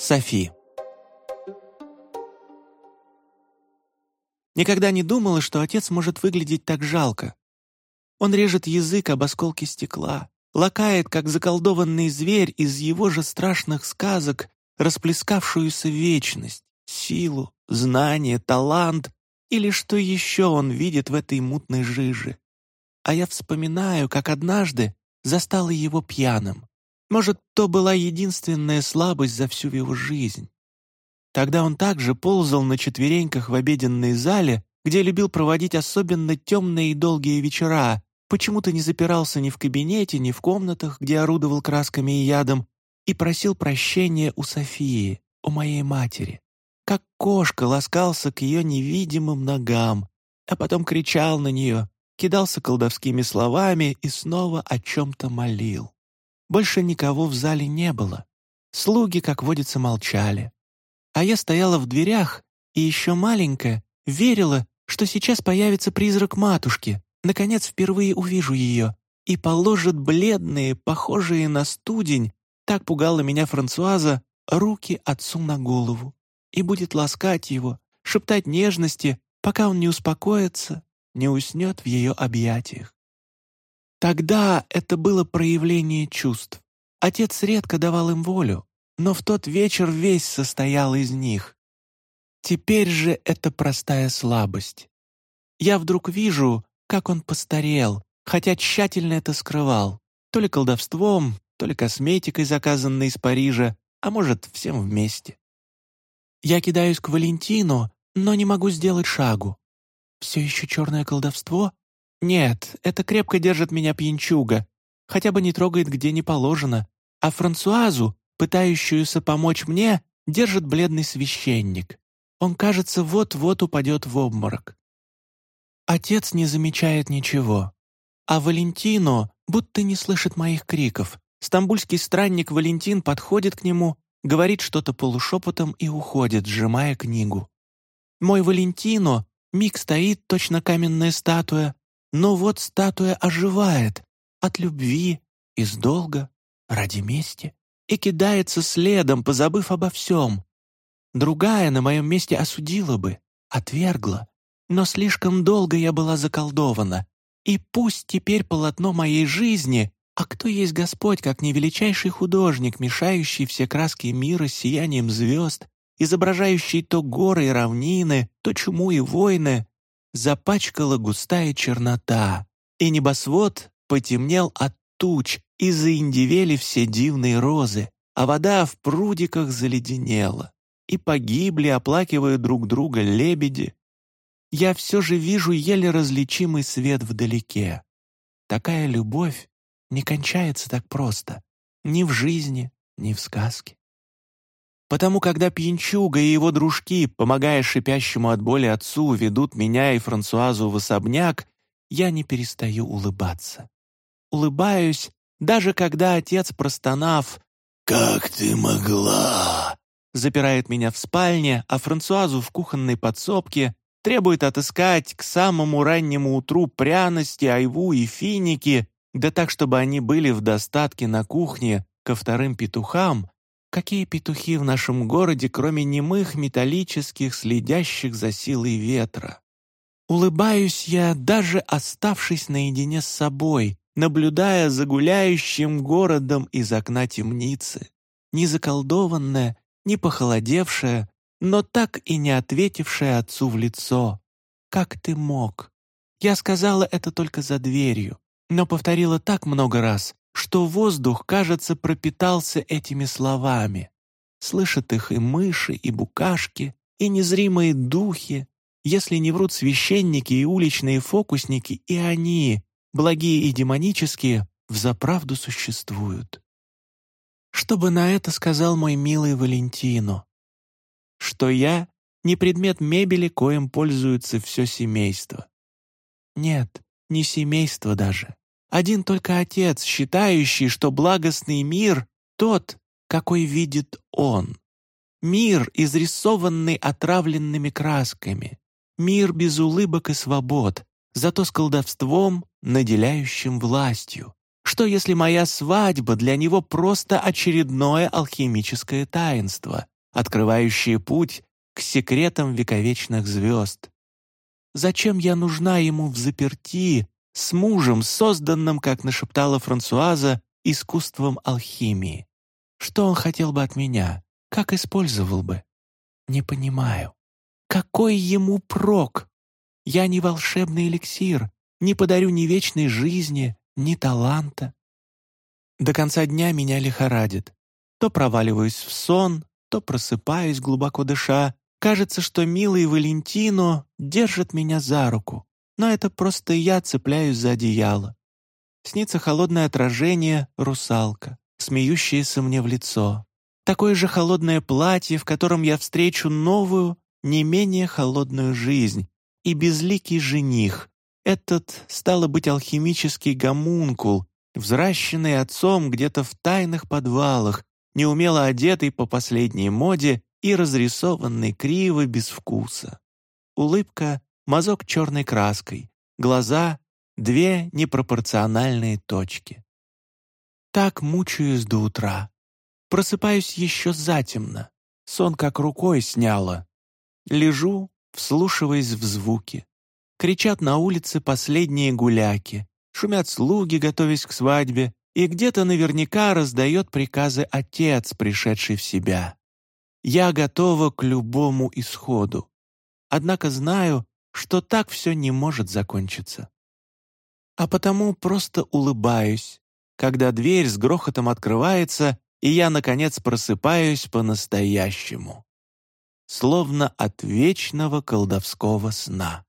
Софи. Никогда не думала, что отец может выглядеть так жалко. Он режет язык об осколке стекла, лакает, как заколдованный зверь из его же страшных сказок, расплескавшуюся вечность, силу, знание, талант или что еще он видит в этой мутной жиже. А я вспоминаю, как однажды застала его пьяным. Может, то была единственная слабость за всю его жизнь. Тогда он также ползал на четвереньках в обеденной зале, где любил проводить особенно темные и долгие вечера, почему-то не запирался ни в кабинете, ни в комнатах, где орудовал красками и ядом, и просил прощения у Софии, у моей матери. Как кошка ласкался к ее невидимым ногам, а потом кричал на нее, кидался колдовскими словами и снова о чем-то молил. Больше никого в зале не было. Слуги, как водится, молчали. А я стояла в дверях и еще маленькая верила, что сейчас появится призрак матушки, наконец впервые увижу ее, и положит бледные, похожие на студень, так пугала меня Франсуаза, руки отцу на голову, и будет ласкать его, шептать нежности, пока он не успокоится, не уснет в ее объятиях. Тогда это было проявление чувств. Отец редко давал им волю, но в тот вечер весь состоял из них. Теперь же это простая слабость. Я вдруг вижу, как он постарел, хотя тщательно это скрывал, то ли колдовством, то ли косметикой, заказанной из Парижа, а может, всем вместе. Я кидаюсь к Валентину, но не могу сделать шагу. Все еще черное колдовство? Нет, это крепко держит меня пьянчуга, хотя бы не трогает, где не положено, а Франсуазу, пытающуюся помочь мне, держит бледный священник. Он, кажется, вот-вот упадет в обморок. Отец не замечает ничего. А Валентино будто не слышит моих криков. Стамбульский странник Валентин подходит к нему, говорит что-то полушепотом и уходит, сжимая книгу. Мой Валентино миг стоит, точно каменная статуя, но вот статуя оживает от любви, из долга, ради мести и кидается следом, позабыв обо всем. Другая на моем месте осудила бы, отвергла, но слишком долго я была заколдована, и пусть теперь полотно моей жизни, а кто есть Господь, как не величайший художник, мешающий все краски мира сиянием звезд, изображающий то горы и равнины, то чуму и войны, запачкала густая чернота, и небосвод потемнел от туч, и заиндивели все дивные розы, а вода в прудиках заледенела, и погибли, оплакивая друг друга лебеди. Я все же вижу еле различимый свет вдалеке. Такая любовь не кончается так просто, ни в жизни, ни в сказке. Потому когда Пьянчуга и его дружки, помогая шипящему от боли отцу, ведут меня и Франсуазу в особняк, я не перестаю улыбаться. Улыбаюсь, даже когда отец, простонав «Как ты могла?» запирает меня в спальне, а Франсуазу в кухонной подсобке, требует отыскать к самому раннему утру пряности, айву и финики, да так, чтобы они были в достатке на кухне ко вторым петухам, какие петухи в нашем городе, кроме немых металлических, следящих за силой ветра. Улыбаюсь я, даже оставшись наедине с собой, наблюдая за гуляющим городом из окна темницы, не заколдованная, не похолодевшая, но так и не ответившая отцу в лицо. «Как ты мог?» Я сказала это только за дверью, но повторила так много раз, что воздух, кажется, пропитался этими словами. Слышат их и мыши, и букашки, и незримые духи, если не врут священники и уличные фокусники, и они, благие и демонические, взаправду существуют. Что бы на это сказал мой милый Валентино? Что я не предмет мебели, коим пользуется все семейство. Нет, не семейство даже. Один только отец, считающий, что благостный мир тот, какой видит он. Мир, изрисованный отравленными красками. Мир без улыбок и свобод, зато с колдовством, наделяющим властью, Что если моя свадьба для него просто очередное алхимическое таинство, открывающее путь к секретам вековечных звезд? Зачем я нужна ему в заперти с мужем, созданным, как нашептала Франсуаза, искусством алхимии? Что он хотел бы от меня? Как использовал бы? Не понимаю. Какой ему прок? Я не волшебный эликсир, не подарю ни вечной жизни, ни таланта. До конца дня меня лихорадит. То проваливаюсь в сон, то просыпаюсь, глубоко дыша. Кажется, что милый Валентино держит меня за руку, но это просто я цепляюсь за одеяло. Снится холодное отражение, русалка, смеющаяся мне в лицо. Такое же холодное платье, в котором я встречу новую, не менее холодную жизнь, и безликий жених, этот, стало быть, алхимический гомункул, взращенный отцом где-то в тайных подвалах, неумело одетый по последней моде и разрисованный криво без вкуса. Улыбка — мазок черной краской, глаза — две непропорциональные точки. Так мучаюсь до утра. Просыпаюсь еще затемно. Сон как рукой сняло. Лежу, вслушиваясь в звуки. Кричат на улице последние гуляки, шумят слуги, готовясь к свадьбе, и где-то наверняка раздает приказы отец, пришедший в себя. Я готова к любому исходу. Однако знаю, что так все не может закончиться. А потому просто улыбаюсь, когда дверь с грохотом открывается, и я, наконец, просыпаюсь по-настоящему. Словно от вечного колдовского сна.